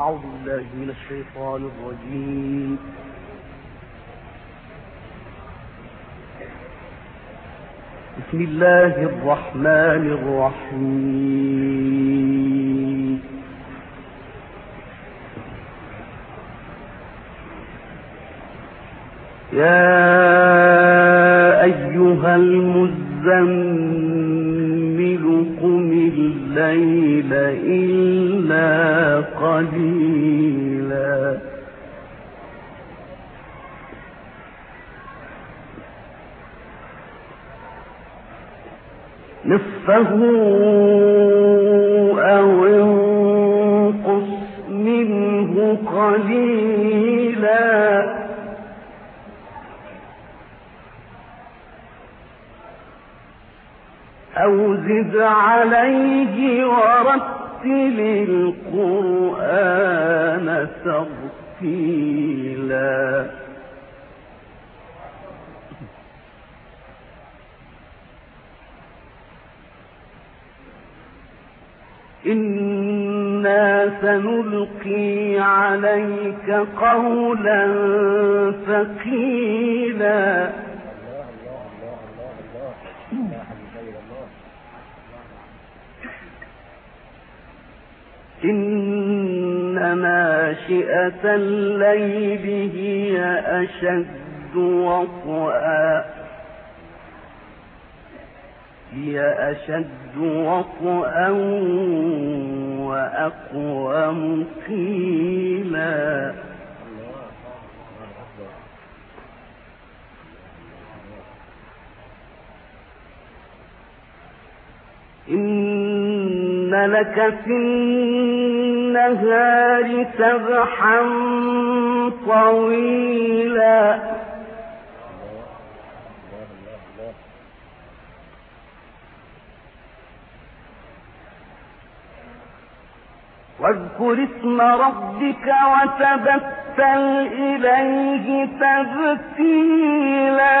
أعوذ بالله من الشيطان الرجيم. بسم الله الرحمن الرحيم. يا أيها المزمل قم الليل إلا قليلا. نصفه أو انقص منه قليلا. أو زد عليه ورتل القرآن ترتيلا. إنا سنلقي عليك قولا ثقيلا. إن ناشئة الليل هي أشد وطئا. هي أشد وطئا وأقوم قيلا إن لك في النهار سبحا طويلا. واذكر اسم ربك وتبتل إليه تبتيلا.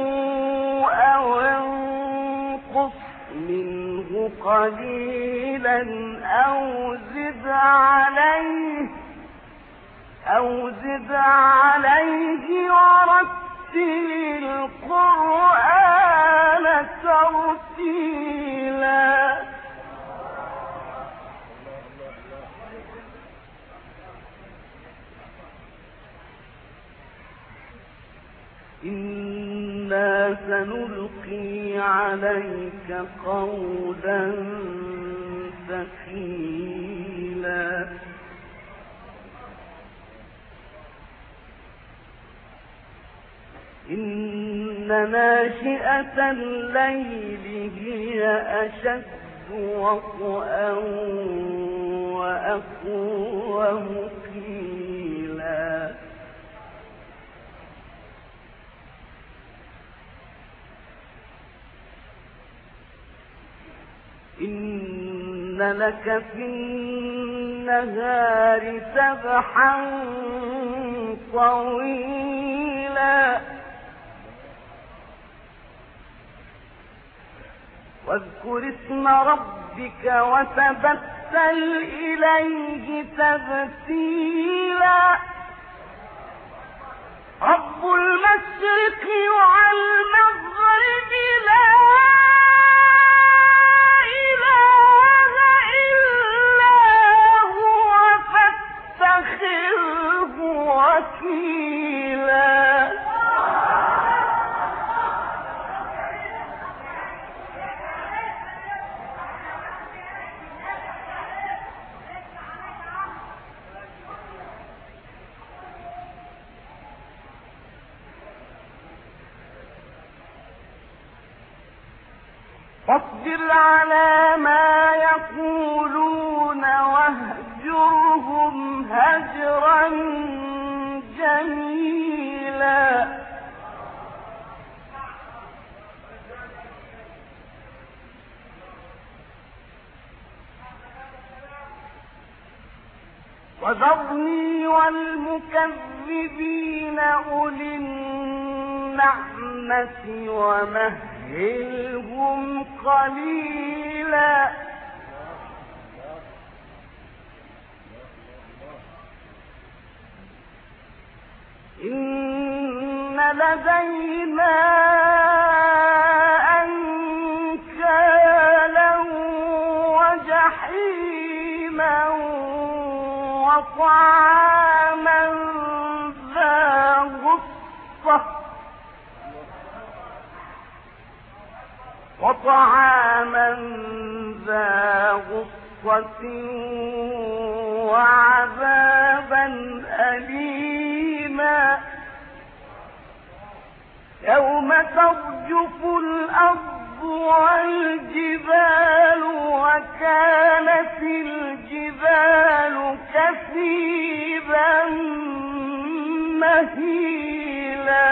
منه قليلا أو زد عليه أو زد عليه ورتل القرآن ترتيلا إنا سنلقي عليك قولا ثقيلا. إن ناشئة الليل هي أشد وطئا وأقوم قيلا إن لك في النهار سبحا طويلا. واذكر اسم ربك وتبتل إليه تبتيلا. رب المشرق والمغرب فاصبر على ما يقولون واهجرهم هجرا جميلا. وذرني والمكذبين أولي النعمة ومهلهم قليلا. إن لدينا وطعاما ذا غصة وعذابا أليما. يوم ترجف الأرض والجبال وكانت الجبال كثيبا مهيلا.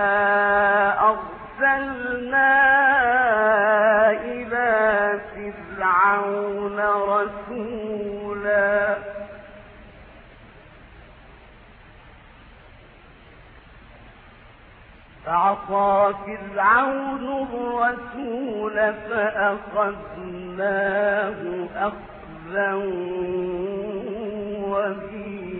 فرعون الرسول فأخذناه أخذا وبيلا.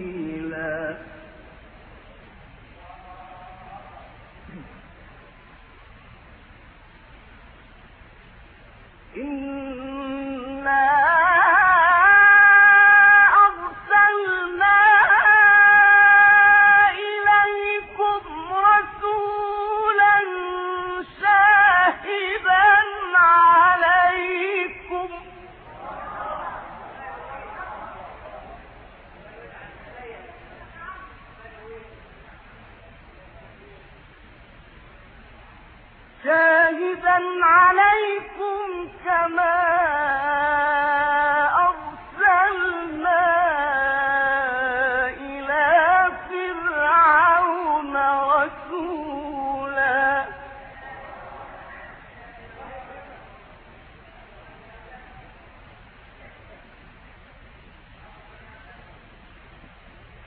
شاهدا عليكم كما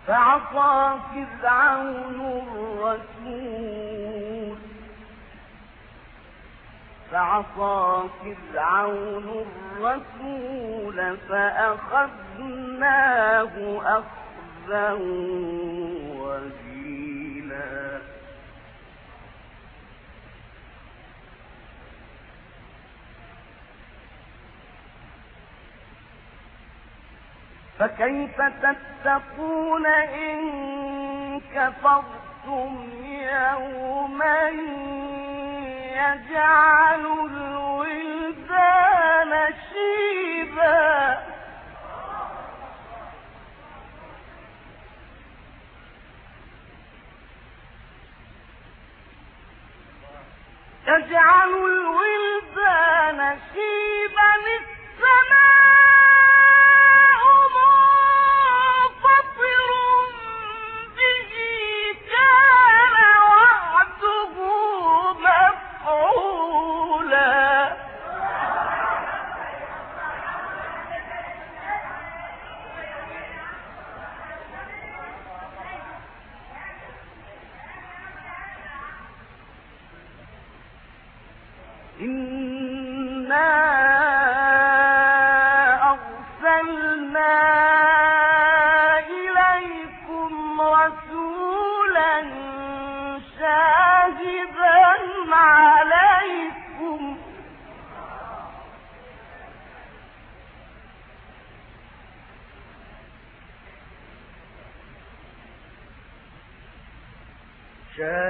فعصى فرعون فعصى فرعون الرسول فأخذناه أخذا وجيلا. فكيف تتقون إن كفرتم يوما يجعل الولدان شيبا. يجعل الولدان شيبا.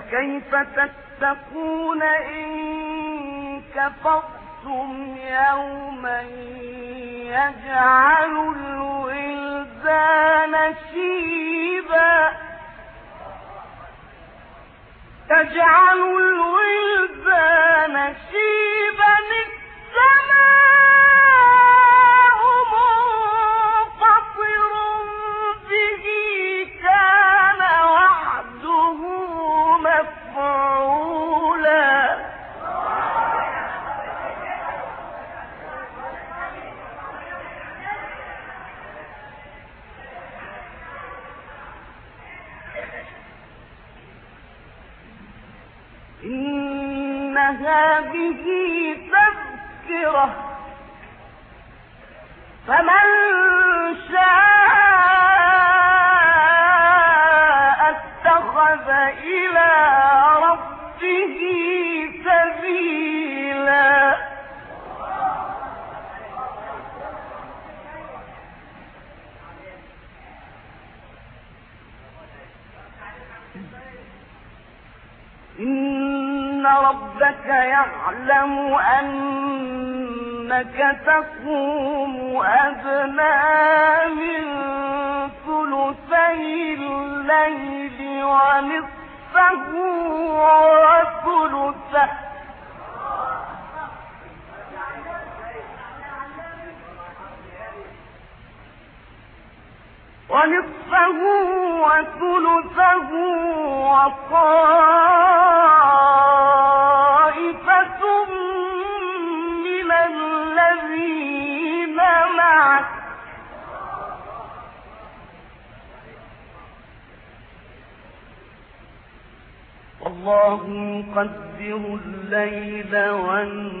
فكيف تتقون إن كفرتم يوما يجعل الولدان شيبا؟ تجعل الولدان شيبا. إن ربك يعلم أنك تقوم أدنى من ثلثي الليل ونصفه وثلثه. ونصفه وثلثه وطائفة من الذين معك يقدر الليل والنهار.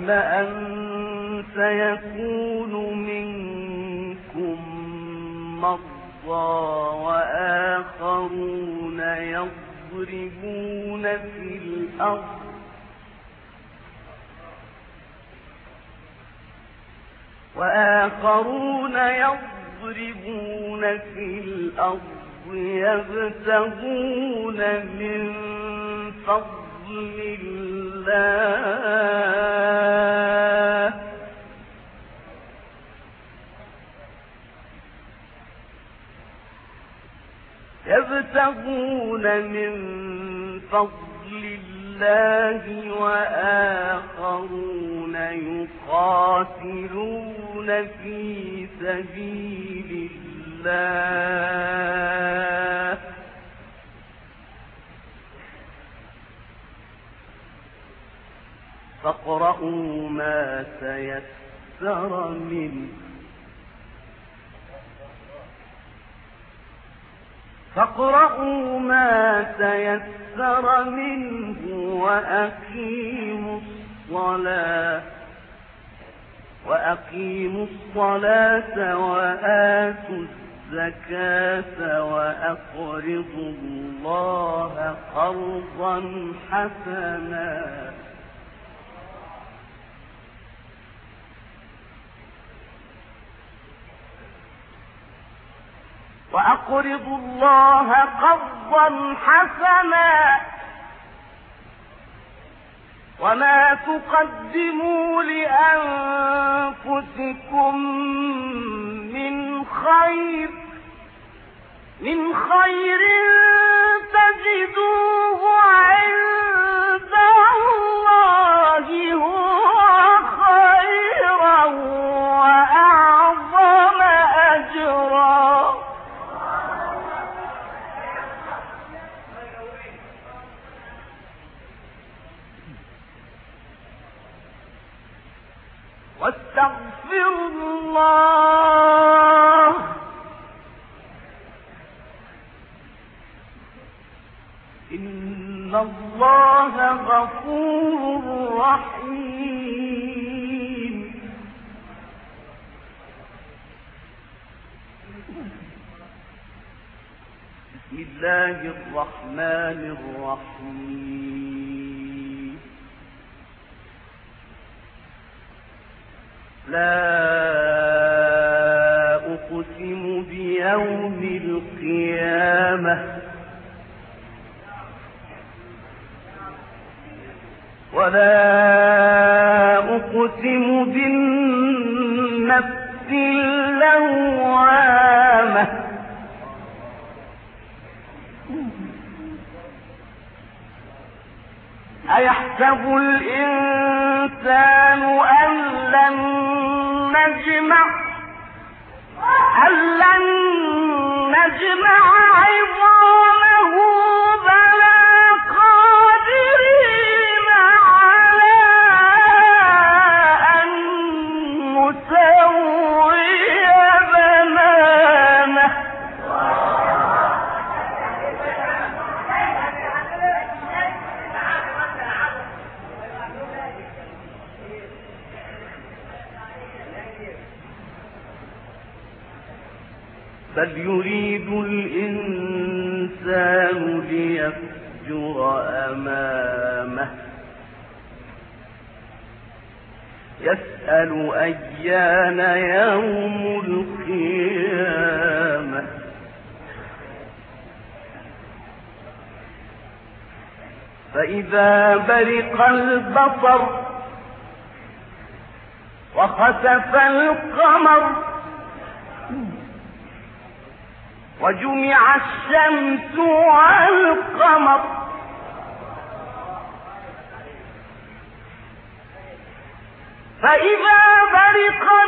علم أن سيكون منكم مرضى وآخرون يضربون في الأرض وآخرون يضربون في الأرض يبتغون من فضل الله من فضل الله وآخرون يقاتلون في سبيل الله. فاقرؤوا ما تيسر منه. فاقرؤوا ما تيسر منه وأقيموا الصلاة وأقيموا الصلاة وآتوا الزكاة وأقرضوا الله قرضا حسنا وأقرضوا الله قرضا حسنا وما تقدموا لأنفسكم من خير من خير تجدوه الله الرحمن الرحيم. لا أقسم بيوم القيامة. ولا أيحسب الإنسان أن لن نجمع أن لن نجمع عظامه يريد الإنسان ليفجر أمامه. يسأل أيان يوم القيامة. فإذا برق البصر وخسف القمر وجمع الشمس والقمر. فإذا برق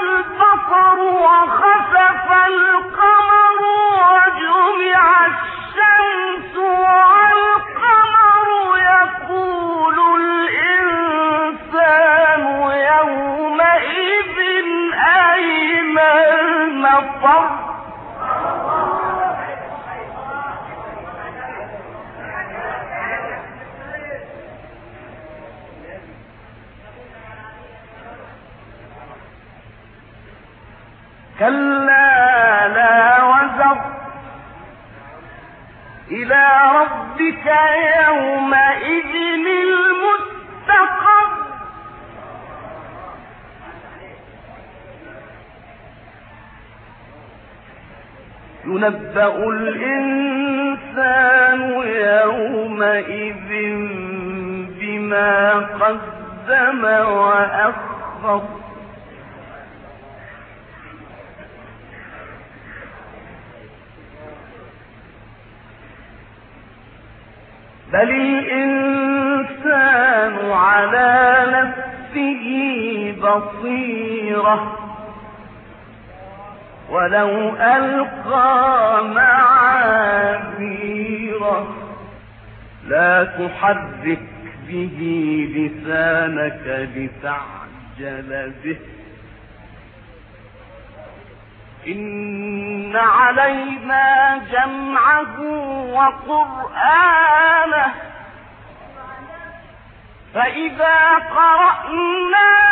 ينبأ الإنسان يومئذ بما قدم وأخر. بل الإنسان على نفسه بصيرة. ولو ألقى معاذيره لا تحرك به لسانك لتعجل به. إن علينا جمعه وقرآنه. فإذا قرأناه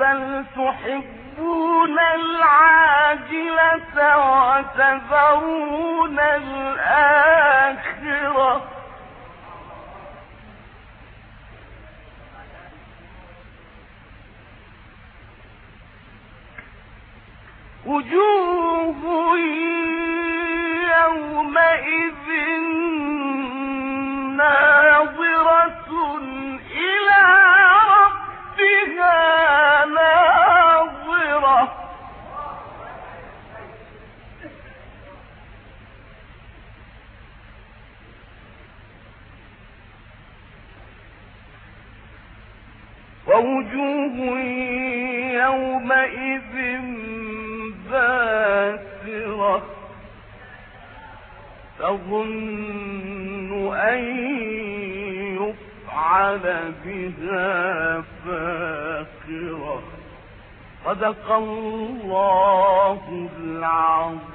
بل تحبون العاجلة وتذرون الآخرة. ووجوه يومئذ باسرة. تظن أن يفعل بها فاقرة. صدق الله العظيم.